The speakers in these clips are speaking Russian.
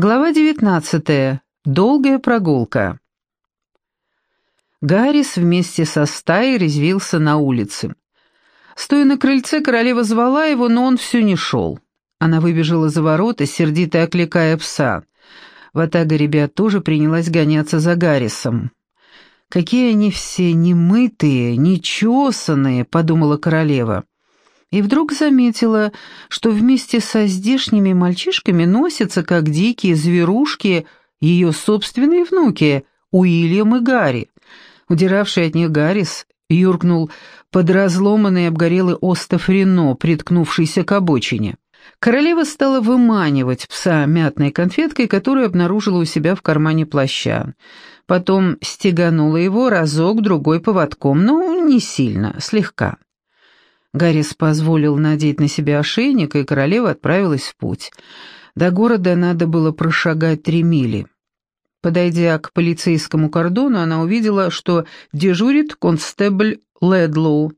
Глава 19. Долгая прогулка. Гаррис вместе со стаей резвился на улице. Стоя на крыльце, королева звала его, но он все не шел. Она выбежала за ворота, сердито окликая пса. Ватага ребят тоже принялась гоняться за Гаррисом. «Какие они все немытые, нечесанные», — подумала королева и вдруг заметила, что вместе со здешними мальчишками носятся, как дикие зверушки, ее собственные внуки, Уильям и Гарри. Удиравший от них Гаррис юркнул под разломанный обгорелый остов Рено, приткнувшийся к обочине. Королева стала выманивать пса мятной конфеткой, которую обнаружила у себя в кармане плаща. Потом стеганула его разок-другой поводком, но не сильно, слегка. Гаррис позволил надеть на себя ошейник, и королева отправилась в путь. До города надо было прошагать три мили. Подойдя к полицейскому кордону, она увидела, что дежурит констебль Ледлоу.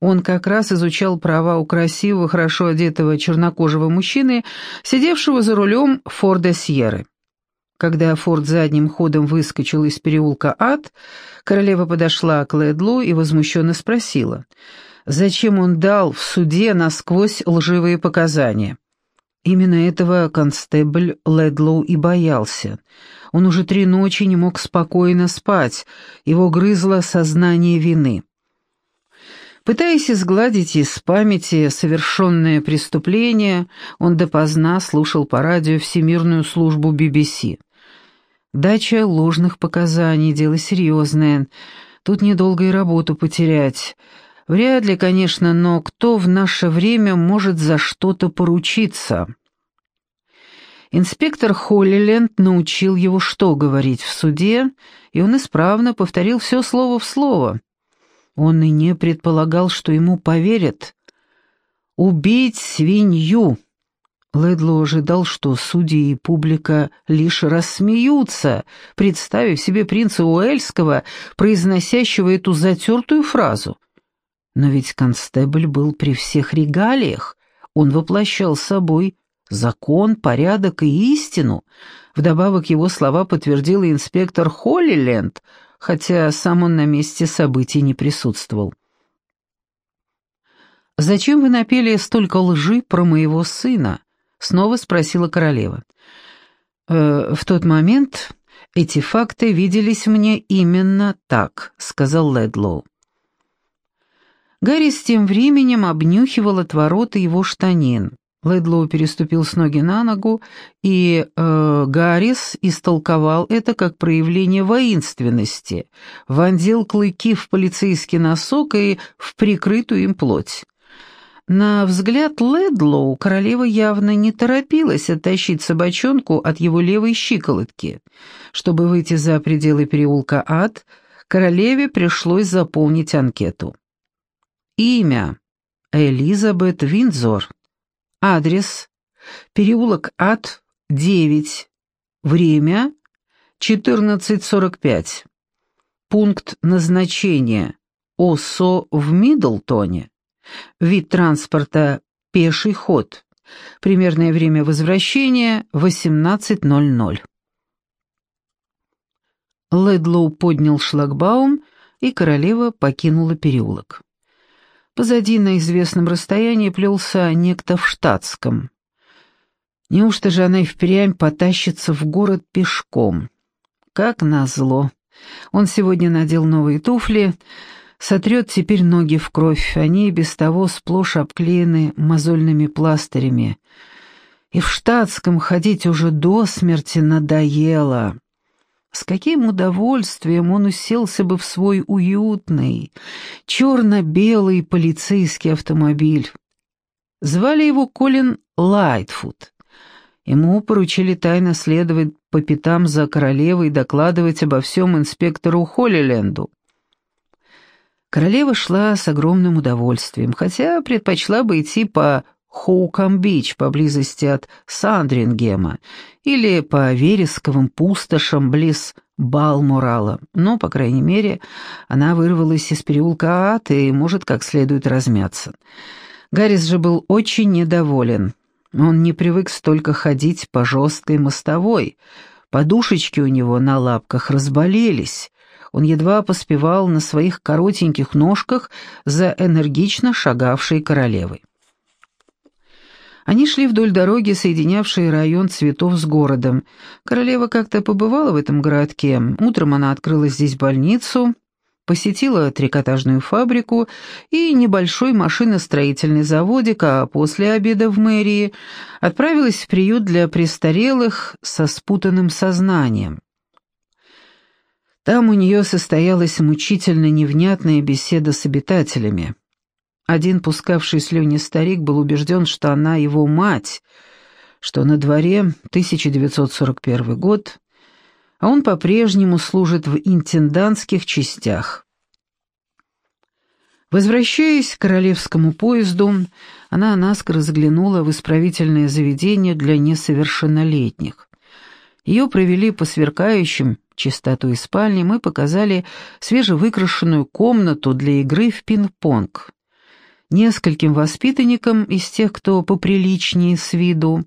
Он как раз изучал права у красивого, хорошо одетого чернокожего мужчины, сидевшего за рулем Форда Сьерры. Когда Форд задним ходом выскочил из переулка Ад, королева подошла к Ледлоу и возмущенно спросила — зачем он дал в суде насквозь лживые показания. Именно этого констебль Ледлоу и боялся. Он уже три ночи не мог спокойно спать, его грызло сознание вины. Пытаясь изгладить из памяти совершенное преступление, он допоздна слушал по радио Всемирную службу BBC. Дача ложных показаний — дело серьезное. Тут недолго и работу потерять — Вряд ли, конечно, но кто в наше время может за что-то поручиться? Инспектор Холлиленд научил его, что говорить в суде, и он исправно повторил все слово в слово. Он и не предполагал, что ему поверят. «Убить свинью!» Ледло ожидал, что судьи и публика лишь рассмеются, представив себе принца Уэльского, произносящего эту затертую фразу. Но ведь констебль был при всех регалиях, он воплощал собой закон, порядок и истину. Вдобавок его слова подтвердил инспектор Холлиленд, хотя сам он на месте событий не присутствовал. «Зачем вы напели столько лжи про моего сына?» — снова спросила королева. «Э, «В тот момент эти факты виделись мне именно так», — сказал Ледлоу. Гарри с тем временем обнюхивал отвороты его штанин. Ледлоу переступил с ноги на ногу, и э, Гаррис истолковал это как проявление воинственности, вонзил клыки в полицейский носок и в прикрытую им плоть. На взгляд Ледлоу королева явно не торопилась оттащить собачонку от его левой щиколотки. Чтобы выйти за пределы переулка Ад, королеве пришлось заполнить анкету. Имя Элизабет Виндзор. Адрес переулок Ад, 9. Время 14.45. Пункт назначения ОСО в Миддлтоне. Вид транспорта пеший ход. Примерное время возвращения 18.00. Ледлоу поднял шлагбаум, и королева покинула переулок. Позади на известном расстоянии плелся некто в штатском. Неужто же она и впрямь потащится в город пешком? Как назло. Он сегодня надел новые туфли, сотрет теперь ноги в кровь, они и без того сплошь обклеены мозольными пластырями. И в штатском ходить уже до смерти надоело. С каким удовольствием он уселся бы в свой уютный, черно-белый полицейский автомобиль. Звали его Колин Лайтфуд. Ему поручили тайно следовать по пятам за королевой и докладывать обо всем инспектору Холлиленду. Королева шла с огромным удовольствием, хотя предпочла бы идти по Хоукам-Бич поблизости от Сандрингема или по вересковым пустошам близ Балмурала, но, по крайней мере, она вырвалась из переулка Ат и может как следует размяться. Гаррис же был очень недоволен. Он не привык столько ходить по жесткой мостовой. Подушечки у него на лапках разболелись. Он едва поспевал на своих коротеньких ножках за энергично шагавшей королевой. Они шли вдоль дороги, соединявшей район цветов с городом. Королева как-то побывала в этом городке. Утром она открыла здесь больницу, посетила трикотажную фабрику и небольшой машиностроительный заводик, а после обеда в мэрии отправилась в приют для престарелых со спутанным сознанием. Там у нее состоялась мучительно невнятная беседа с обитателями. Один пускавший слюни старик был убежден, что она его мать, что на дворе 1941 год, а он по-прежнему служит в интендантских частях. Возвращаясь к королевскому поезду, она наскоро заглянула в исправительное заведение для несовершеннолетних. Ее провели по сверкающим чистотой спальни, мы показали свежевыкрашенную комнату для игры в пинг-понг. Нескольким воспитанникам из тех, кто поприличнее с виду,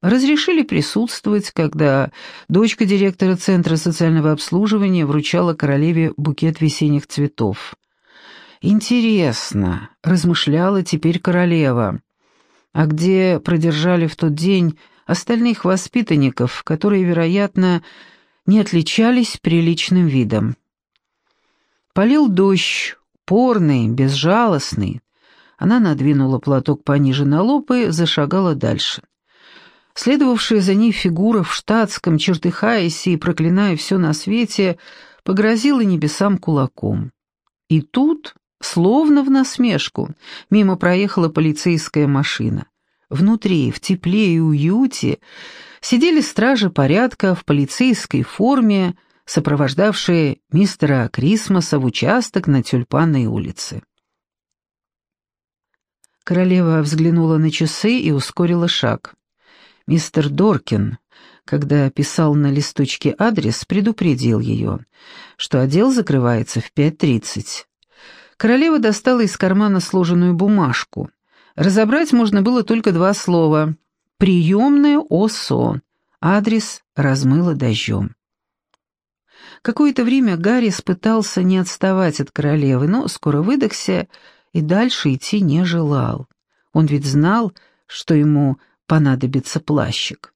разрешили присутствовать, когда дочка директора Центра социального обслуживания вручала королеве букет весенних цветов. «Интересно», — размышляла теперь королева, «а где продержали в тот день остальных воспитанников, которые, вероятно, не отличались приличным видом?» Полил дождь, порный, безжалостный. Она надвинула платок пониже на лоб и зашагала дальше. Следовавшая за ней фигура в штатском, чертыхаясь и проклиная все на свете, погрозила небесам кулаком. И тут, словно в насмешку, мимо проехала полицейская машина. Внутри, в тепле и уюте, сидели стражи порядка в полицейской форме, сопровождавшие мистера Крисмоса в участок на Тюльпанной улице. Королева взглянула на часы и ускорила шаг. Мистер Доркин, когда писал на листочке адрес, предупредил ее, что отдел закрывается в 5.30. Королева достала из кармана сложенную бумажку. Разобрать можно было только два слова. «Приемная ОСО». Адрес размыло дождем. Какое-то время Гарри пытался не отставать от королевы, но скоро выдохся и дальше идти не желал. Он ведь знал, что ему понадобится плащик.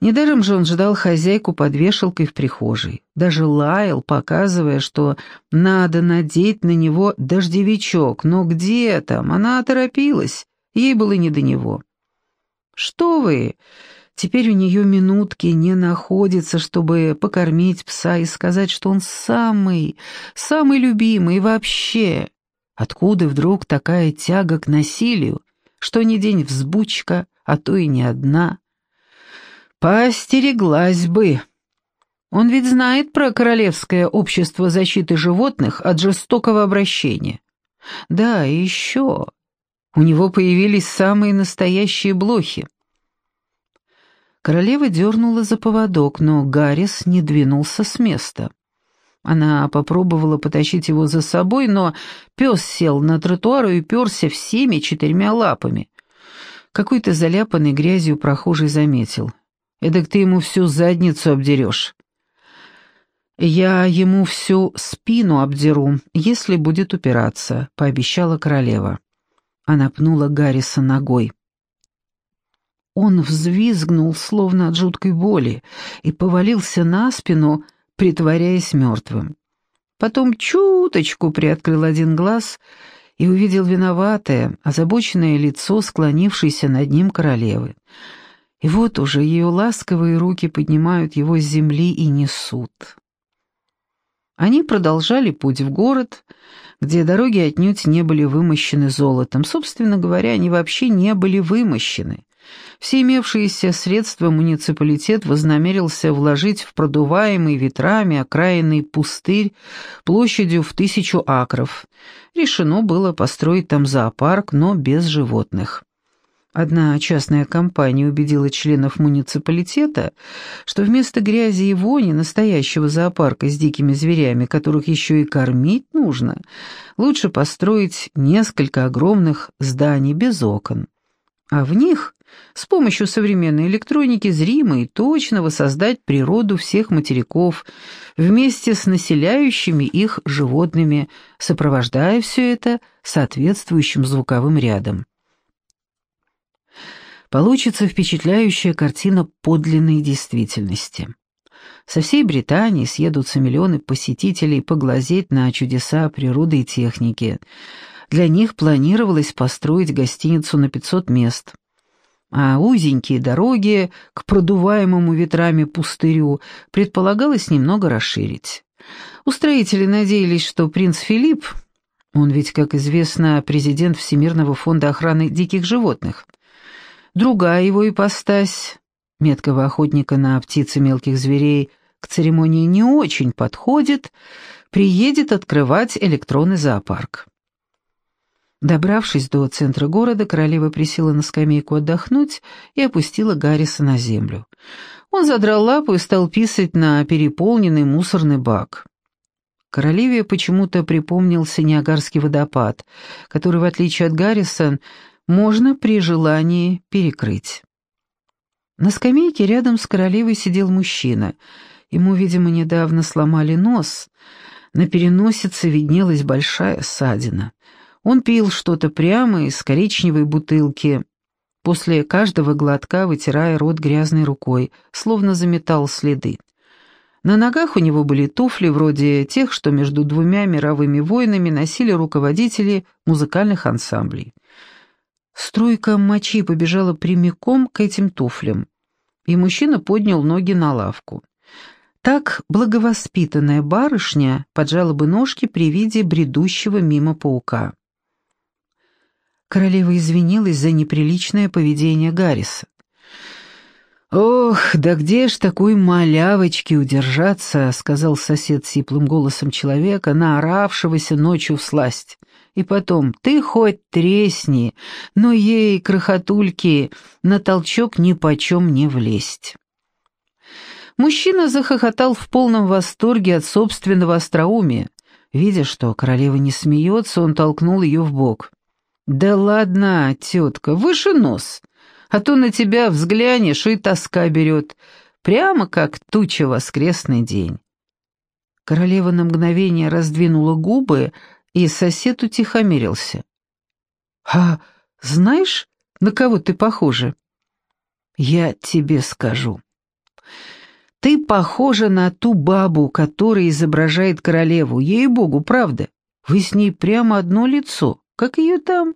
Недаром же он ждал хозяйку под вешалкой в прихожей. Даже лаял, показывая, что надо надеть на него дождевичок. Но где там? Она торопилась. Ей было не до него. «Что вы?» Теперь у нее минутки не находится, чтобы покормить пса и сказать, что он самый, самый любимый вообще. Откуда вдруг такая тяга к насилию, что не день взбучка, а то и не одна? Постереглась бы. Он ведь знает про Королевское общество защиты животных от жестокого обращения. Да, и еще. У него появились самые настоящие блохи. Королева дернула за поводок, но Гаррис не двинулся с места. Она попробовала потащить его за собой, но пес сел на тротуар и уперся всеми четырьмя лапами. Какой-то заляпанный грязью прохожий заметил. «Эдак ты ему всю задницу обдерешь». «Я ему всю спину обдеру, если будет упираться», — пообещала королева. Она пнула Гарриса ногой. Он взвизгнул, словно от жуткой боли, и повалился на спину, притворяясь мертвым. Потом чуточку приоткрыл один глаз и увидел виноватое, озабоченное лицо, склонившееся над ним королевы. И вот уже ее ласковые руки поднимают его с земли и несут. Они продолжали путь в город, где дороги отнюдь не были вымощены золотом. Собственно говоря, они вообще не были вымощены. Все имевшиеся средства муниципалитет вознамерился вложить в продуваемый ветрами окраинный пустырь площадью в тысячу акров. Решено было построить там зоопарк, но без животных. Одна частная компания убедила членов муниципалитета, что вместо грязи и вони настоящего зоопарка с дикими зверями, которых еще и кормить нужно, лучше построить несколько огромных зданий без окон. А в них с помощью современной электроники зримо и точно воссоздать природу всех материков вместе с населяющими их животными, сопровождая все это соответствующим звуковым рядом. Получится впечатляющая картина подлинной действительности. Со всей Британии съедутся миллионы посетителей поглазеть на чудеса природы и техники – для них планировалось построить гостиницу на 500 мест. А узенькие дороги к продуваемому ветрами пустырю предполагалось немного расширить. Устроители надеялись, что принц Филипп, он ведь, как известно, президент Всемирного фонда охраны диких животных, другая его ипостась, меткого охотника на птиц и мелких зверей, к церемонии не очень подходит, приедет открывать электронный зоопарк. Добравшись до центра города, королева присела на скамейку отдохнуть и опустила Гарриса на землю. Он задрал лапу и стал писать на переполненный мусорный бак. Королеве почему-то припомнился Ниагарский водопад, который, в отличие от Гаррисон, можно при желании перекрыть. На скамейке рядом с королевой сидел мужчина. Ему, видимо, недавно сломали нос. На переносице виднелась большая ссадина. Он пил что-то прямо из коричневой бутылки, после каждого глотка вытирая рот грязной рукой, словно заметал следы. На ногах у него были туфли вроде тех, что между двумя мировыми войнами носили руководители музыкальных ансамблей. Струйка мочи побежала прямиком к этим туфлям, и мужчина поднял ноги на лавку. Так благовоспитанная барышня поджала бы ножки при виде бредущего мимо паука. Королева извинилась за неприличное поведение Гарриса. «Ох, да где ж такой малявочки удержаться?» — сказал сосед сиплым голосом человека, наоравшегося ночью в сласть. «И потом, ты хоть тресни, но ей, крохотульки, на толчок ни почем не влезть». Мужчина захохотал в полном восторге от собственного остроумия. Видя, что королева не смеется, он толкнул ее в бок. «Да ладно, тетка, выше нос, а то на тебя взглянешь и тоска берет, прямо как туча воскресный день». Королева на мгновение раздвинула губы, и сосед утихомирился. «А знаешь, на кого ты похожа?» «Я тебе скажу. Ты похожа на ту бабу, которая изображает королеву, ей-богу, правда. Вы с ней прямо одно лицо». Как ее там?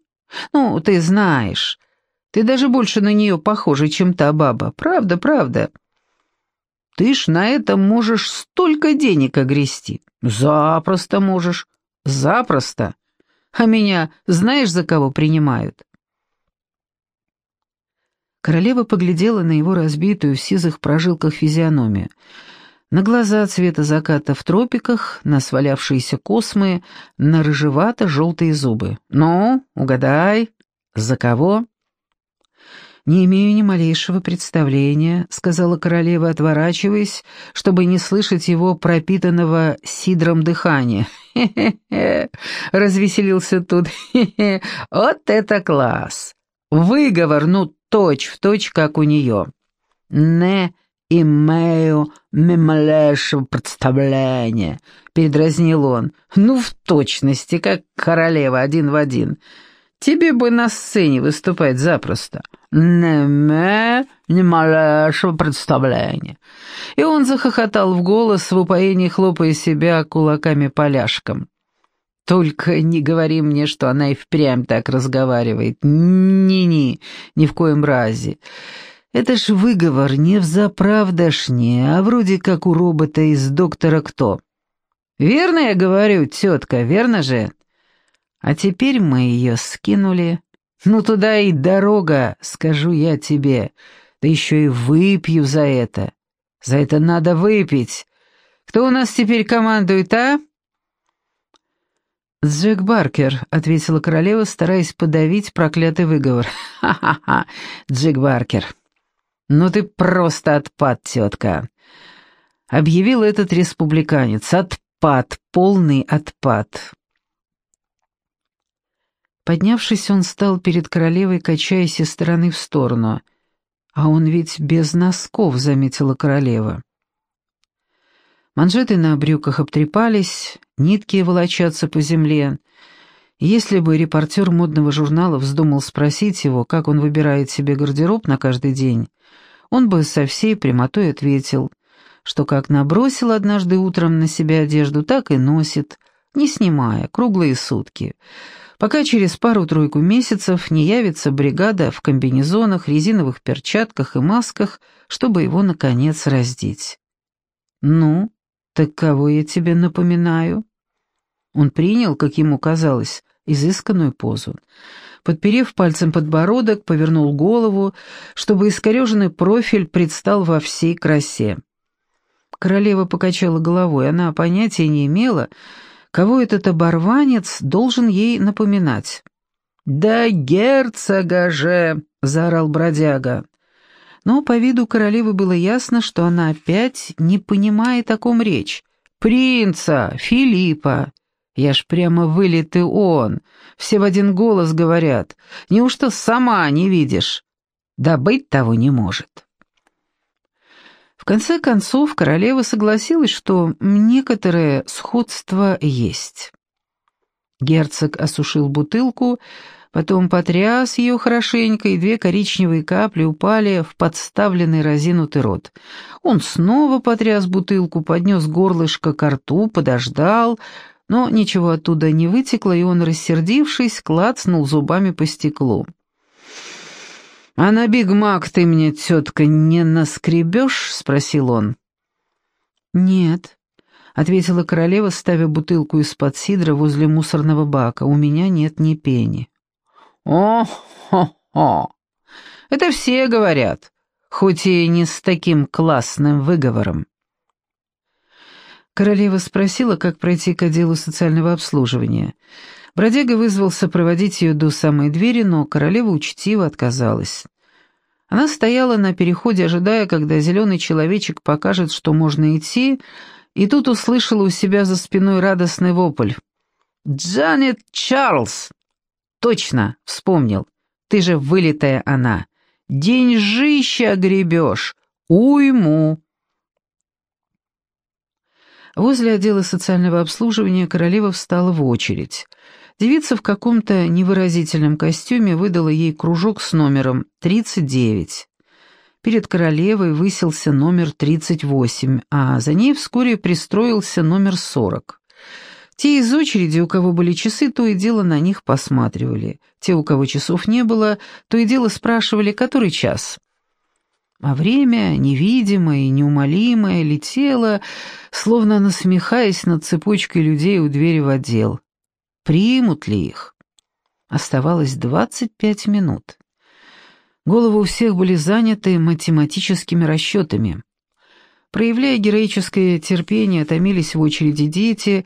Ну, ты знаешь. Ты даже больше на нее похожа, чем та баба. Правда, правда. Ты ж на этом можешь столько денег огрести. Запросто можешь. Запросто. А меня знаешь, за кого принимают? Королева поглядела на его разбитую в сизых прожилках физиономию на глаза цвета заката в тропиках, на свалявшиеся космы, на рыжевато-желтые зубы. «Ну, угадай, за кого?» «Не имею ни малейшего представления», — сказала королева, отворачиваясь, чтобы не слышать его пропитанного сидром дыхания. «Хе-хе-хе», — развеселился тут, «хе-хе, вот это класс! Выговор, ну, точь-в-точь, как у нее. «Не имею ни малейшего представления», — передразнил он. «Ну, в точности, как королева, один в один. Тебе бы на сцене выступать запросто». «Не имею ни малейшего представления». И он захохотал в голос, в упоении хлопая себя кулаками поляшком. «Только не говори мне, что она и впрямь так разговаривает. Ни-ни, ни в коем разе. Это ж выговор не взаправдошнее, а вроде как у робота из «Доктора Кто». Верно я говорю, тетка, верно же? А теперь мы ее скинули. Ну туда и дорога, скажу я тебе. Да еще и выпью за это. За это надо выпить. Кто у нас теперь командует, а?» «Джек Баркер», — ответила королева, стараясь подавить проклятый выговор. «Ха-ха-ха, Джек Баркер». «Ну ты просто отпад, тетка!» Объявил этот республиканец. «Отпад, полный отпад!» Поднявшись, он стал перед королевой, качаясь из стороны в сторону. «А он ведь без носков», — заметила королева. Манжеты на брюках обтрепались, нитки волочатся по земле. Если бы репортер модного журнала вздумал спросить его, как он выбирает себе гардероб на каждый день, он бы со всей прямотой ответил, что как набросил однажды утром на себя одежду, так и носит, не снимая, круглые сутки, пока через пару-тройку месяцев не явится бригада в комбинезонах, резиновых перчатках и масках, чтобы его, наконец, раздеть. «Ну, так кого я тебе напоминаю?» Он принял, как ему казалось, изысканную позу. Подперев пальцем подбородок, повернул голову, чтобы искореженный профиль предстал во всей красе. Королева покачала головой, она понятия не имела, кого этот оборванец должен ей напоминать. «Да герцога же!» — заорал бродяга. Но по виду королевы было ясно, что она опять не понимает, о ком речь. «Принца! Филиппа!» Я ж прямо вылитый он. Все в один голос говорят. Неужто сама не видишь? Да быть того не может. В конце концов, королева согласилась, что некоторое сходство есть. Герцог осушил бутылку, потом потряс ее хорошенько, и две коричневые капли упали в подставленный разинутый рот. Он снова потряс бутылку, поднес горлышко к рту, подождал, но ничего оттуда не вытекло, и он, рассердившись, клацнул зубами по стеклу. «А на Биг Мак ты мне, тетка, не наскребешь?» — спросил он. «Нет», — ответила королева, ставя бутылку из-под сидра возле мусорного бака. «У меня нет ни пени». «О-хо-хо! Это все говорят, хоть и не с таким классным выговором». Королева спросила, как пройти к отделу социального обслуживания. Бродяга вызвался проводить ее до самой двери, но королева учтиво отказалась. Она стояла на переходе, ожидая, когда зеленый человечек покажет, что можно идти, и тут услышала у себя за спиной радостный вопль. «Джанет Чарльз!» «Точно!» — вспомнил. «Ты же вылитая она! Деньжища гребешь! Уйму!» Возле отдела социального обслуживания королева встала в очередь. Девица в каком-то невыразительном костюме выдала ей кружок с номером 39. Перед королевой высился номер 38, а за ней вскоре пристроился номер 40. Те из очереди, у кого были часы, то и дело на них посматривали. Те, у кого часов не было, то и дело спрашивали, который час. А время, невидимое и неумолимое, летело, словно насмехаясь над цепочкой людей у двери в отдел. Примут ли их? Оставалось двадцать пять минут. Головы у всех были заняты математическими расчетами. Проявляя героическое терпение, томились в очереди дети,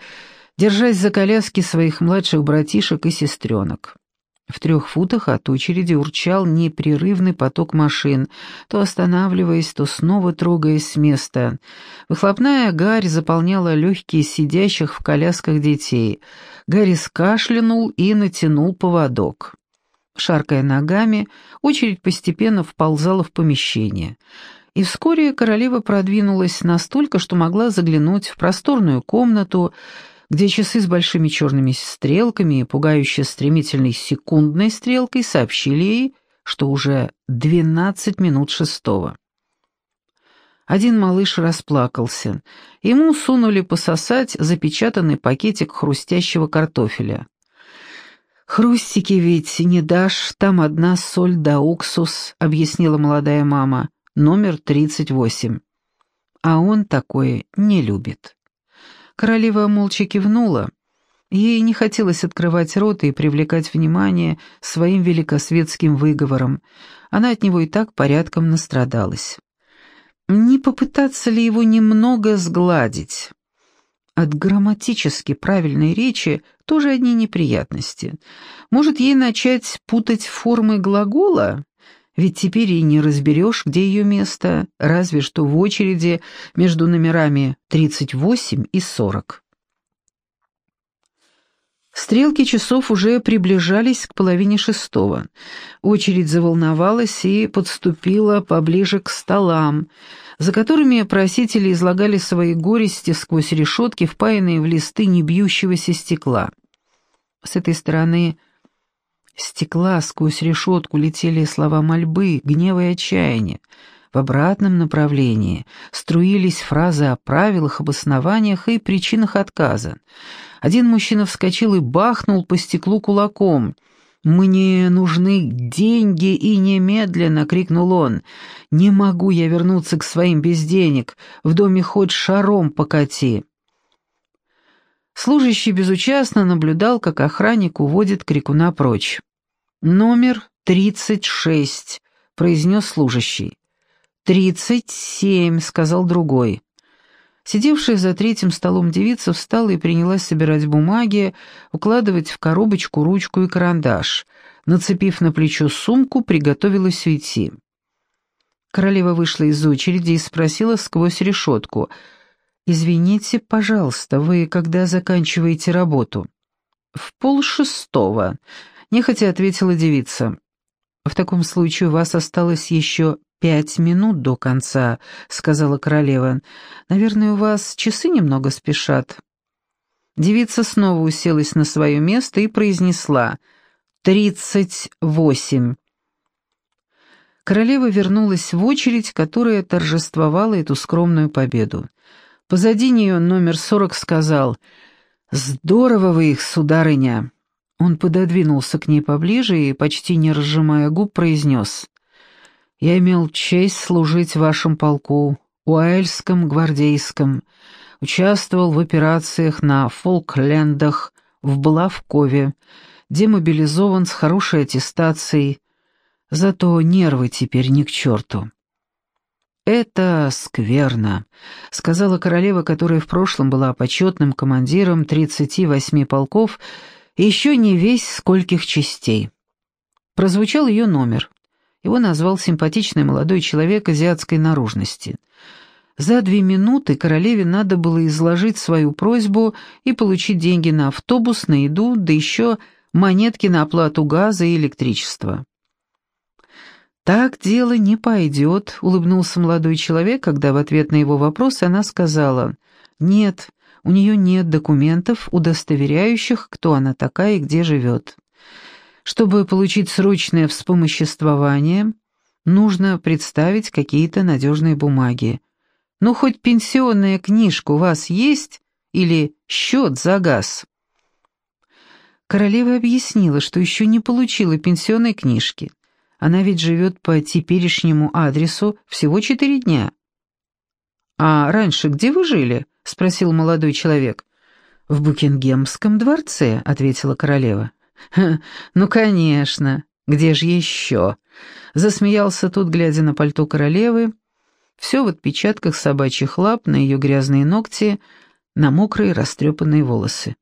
держась за коляски своих младших братишек и сестренок. В трех футах от очереди урчал непрерывный поток машин, то останавливаясь, то снова трогаясь с места. Выхлопная гарь заполняла легкие сидящих в колясках детей. Гарри скашлянул и натянул поводок. Шаркая ногами, очередь постепенно вползала в помещение. И вскоре королева продвинулась настолько, что могла заглянуть в просторную комнату, где часы с большими черными стрелками и пугающе стремительной секундной стрелкой сообщили ей, что уже двенадцать минут шестого. Один малыш расплакался. Ему сунули пососать запечатанный пакетик хрустящего картофеля. «Хрустики ведь не дашь, там одна соль да уксус», — объяснила молодая мама, номер тридцать восемь. А он такое не любит. Королева молча кивнула. Ей не хотелось открывать рот и привлекать внимание своим великосветским выговором. Она от него и так порядком настрадалась. Не попытаться ли его немного сгладить? От грамматически правильной речи тоже одни неприятности. Может, ей начать путать формы глагола? Ведь теперь и не разберешь, где ее место, разве что в очереди между номерами 38 и 40. Стрелки часов уже приближались к половине шестого. Очередь заволновалась и подступила поближе к столам, за которыми просители излагали свои горести сквозь решетки, впаянные в листы небьющегося стекла. С этой стороны стекла сквозь решетку летели слова мольбы, гнева и отчаяния. В обратном направлении струились фразы о правилах, обоснованиях и причинах отказа. Один мужчина вскочил и бахнул по стеклу кулаком. «Мне нужны деньги и немедленно!» — крикнул он. «Не могу я вернуться к своим без денег. В доме хоть шаром покати!» Служащий безучастно наблюдал, как охранник уводит крикуна прочь. «Номер тридцать шесть», — произнес служащий. «Тридцать семь», — сказал другой. Сидевшая за третьим столом девица встала и принялась собирать бумаги, укладывать в коробочку ручку и карандаш. Нацепив на плечо сумку, приготовилась уйти. Королева вышла из очереди и спросила сквозь решетку. «Извините, пожалуйста, вы когда заканчиваете работу?» «В полшестого», — нехотя ответила девица. «В таком случае у вас осталось еще «Пять минут до конца», — сказала королева. «Наверное, у вас часы немного спешат». Девица снова уселась на свое место и произнесла «Тридцать восемь». Королева вернулась в очередь, которая торжествовала эту скромную победу. Позади нее номер сорок сказал «Здорово вы их, сударыня!» Он пододвинулся к ней поближе и, почти не разжимая губ, произнес я имел честь служить в вашем полку, Уэльском гвардейском, участвовал в операциях на Фолклендах, в Блавкове, демобилизован с хорошей аттестацией, зато нервы теперь ни к черту. «Это скверно», — сказала королева, которая в прошлом была почетным командиром 38 полков еще не весь скольких частей. Прозвучал ее номер. Его назвал симпатичный молодой человек азиатской наружности. За две минуты королеве надо было изложить свою просьбу и получить деньги на автобус, на еду, да еще монетки на оплату газа и электричества. «Так дело не пойдет», — улыбнулся молодой человек, когда в ответ на его вопрос она сказала, «Нет, у нее нет документов, удостоверяющих, кто она такая и где живет». Чтобы получить срочное вспомоществование, нужно представить какие-то надежные бумаги. Ну, хоть пенсионная книжка у вас есть или счет за газ? Королева объяснила, что еще не получила пенсионной книжки. Она ведь живет по теперешнему адресу всего четыре дня. «А раньше где вы жили?» — спросил молодой человек. «В Букингемском дворце», — ответила королева. «Ну, конечно. Где же еще?» Засмеялся тут, глядя на пальто королевы. Все в отпечатках собачьих лап, на ее грязные ногти, на мокрые растрепанные волосы.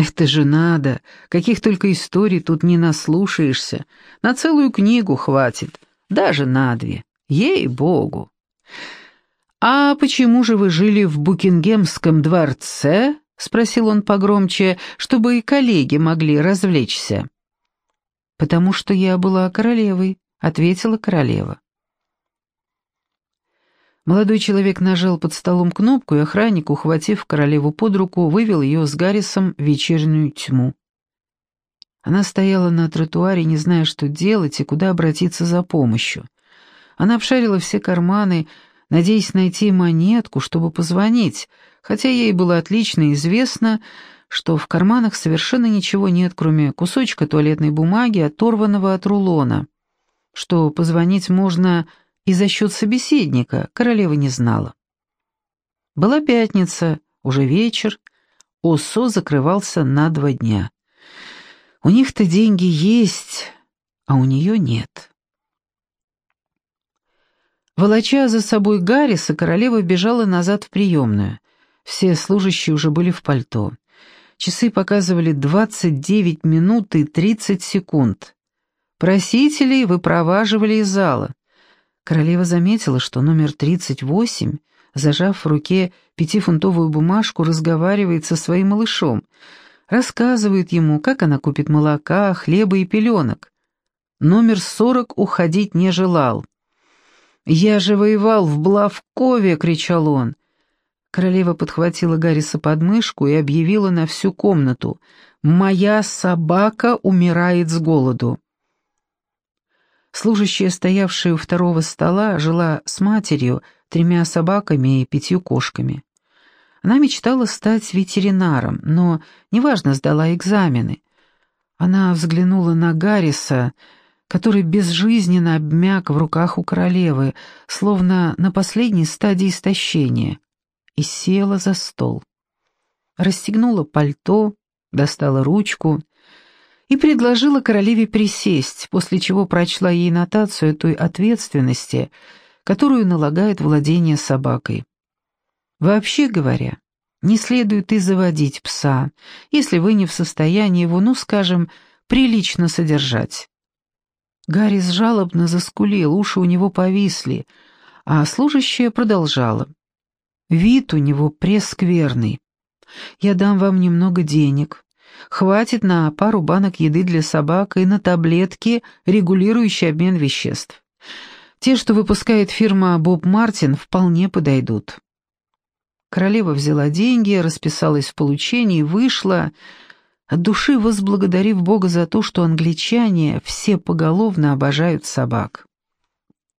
«Это же надо! Каких только историй тут не наслушаешься. На целую книгу хватит, даже на две. Ей-богу!» «А почему же вы жили в Букингемском дворце?» — спросил он погромче, чтобы и коллеги могли развлечься. «Потому что я была королевой», — ответила королева. Молодой человек нажал под столом кнопку, и охранник, ухватив королеву под руку, вывел ее с Гаррисом в вечернюю тьму. Она стояла на тротуаре, не зная, что делать и куда обратиться за помощью. Она обшарила все карманы, надеясь найти монетку, чтобы позвонить, хотя ей было отлично известно, что в карманах совершенно ничего нет, кроме кусочка туалетной бумаги, оторванного от рулона. Что позвонить можно и за счет собеседника, королева не знала. Была пятница, уже вечер, ОСО закрывался на два дня. У них-то деньги есть, а у нее нет. Волоча за собой Гарриса, королева бежала назад в приемную. Все служащие уже были в пальто. Часы показывали 29 минут и 30 секунд. Просителей выпроваживали из зала. Королева заметила, что номер 38, зажав в руке пятифунтовую бумажку, разговаривает со своим малышом. Рассказывает ему, как она купит молока, хлеба и пеленок. Номер сорок уходить не желал. «Я же воевал в Блавкове!» — кричал он. Королева подхватила Гарриса под мышку и объявила на всю комнату. «Моя собака умирает с голоду». Служащая, стоявшая у второго стола, жила с матерью, тремя собаками и пятью кошками. Она мечтала стать ветеринаром, но неважно сдала экзамены. Она взглянула на Гарриса, который безжизненно обмяк в руках у королевы, словно на последней стадии истощения, и села за стол. Расстегнула пальто, достала ручку и предложила королеве присесть, после чего прочла ей нотацию той ответственности, которую налагает владение собакой. Вообще говоря, не следует и заводить пса, если вы не в состоянии его, ну, скажем, прилично содержать. Гаррис жалобно заскулил, уши у него повисли, а служащая продолжала. Вид у него прескверный. Я дам вам немного денег. Хватит на пару банок еды для собак и на таблетки, регулирующие обмен веществ. Те, что выпускает фирма Боб Мартин, вполне подойдут. Королева взяла деньги, расписалась в получении, вышла, от души возблагодарив Бога за то, что англичане все поголовно обожают собак.